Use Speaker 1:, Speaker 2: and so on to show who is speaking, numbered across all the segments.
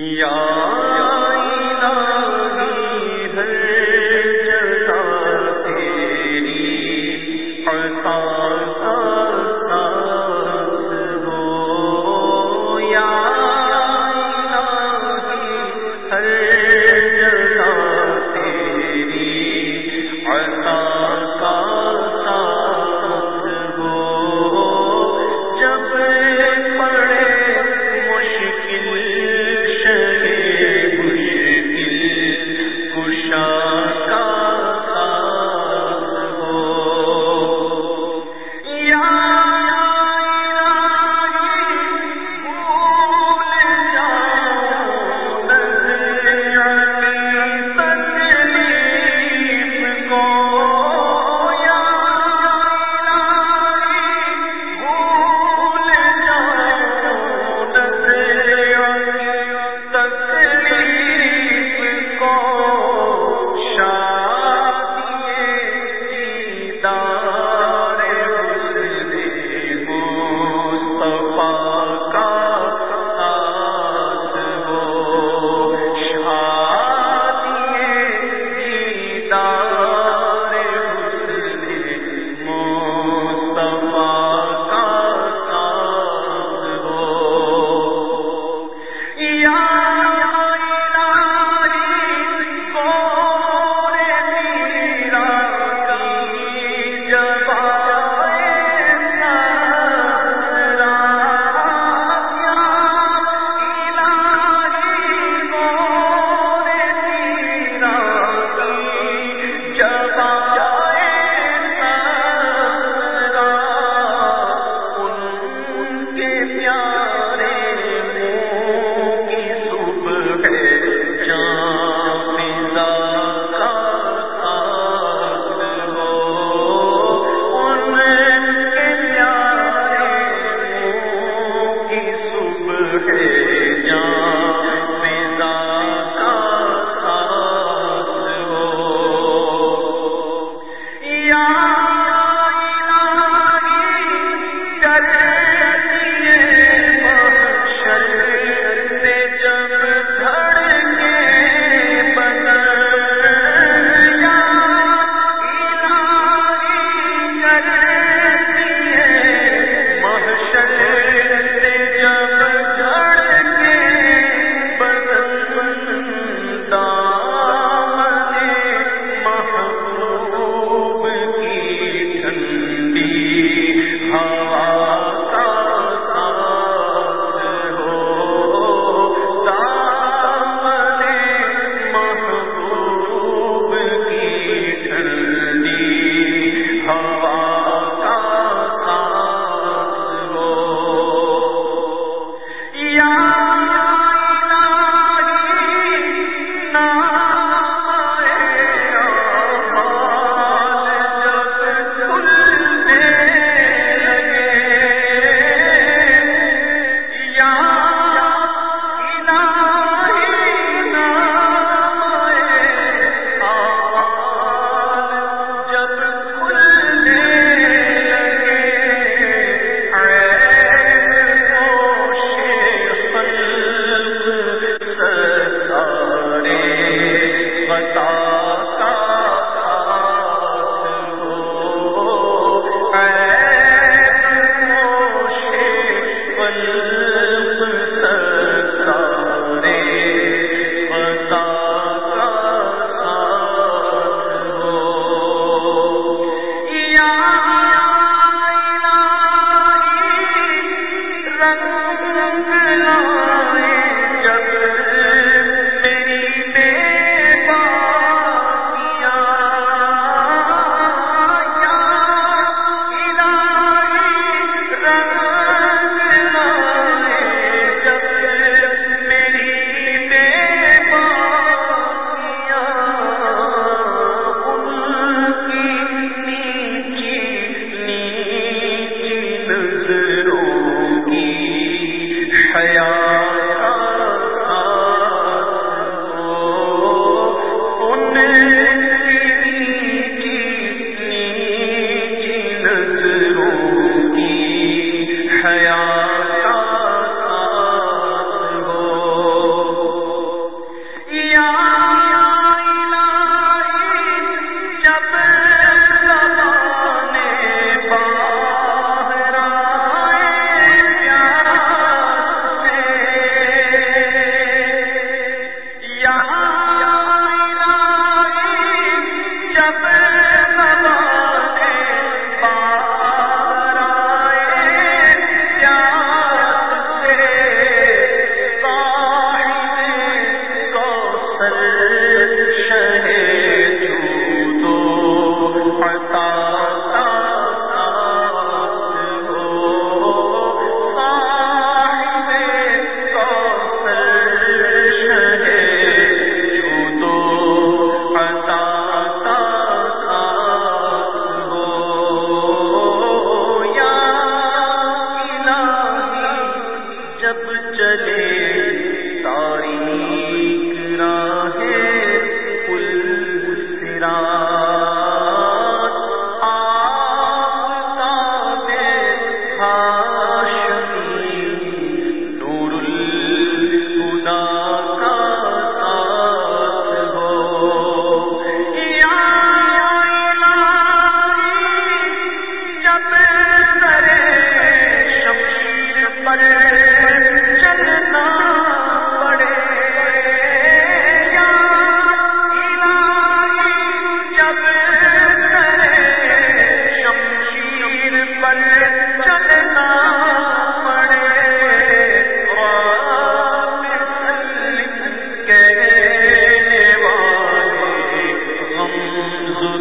Speaker 1: یا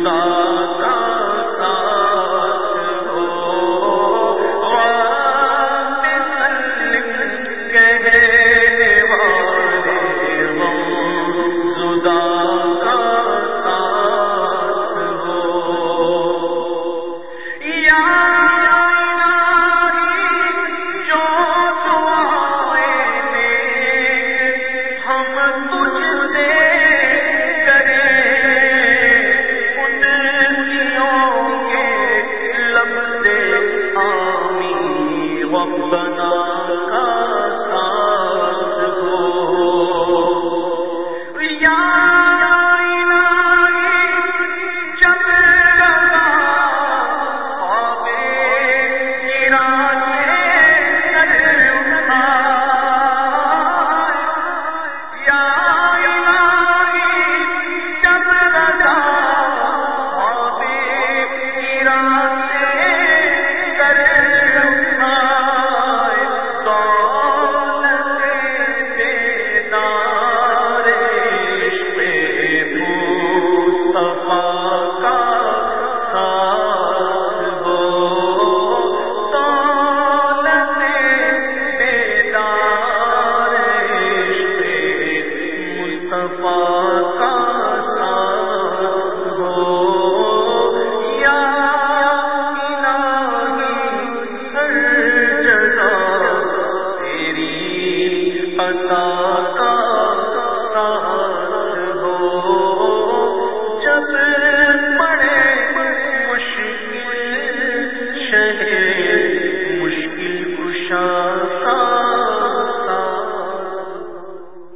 Speaker 1: اللہ عطا کا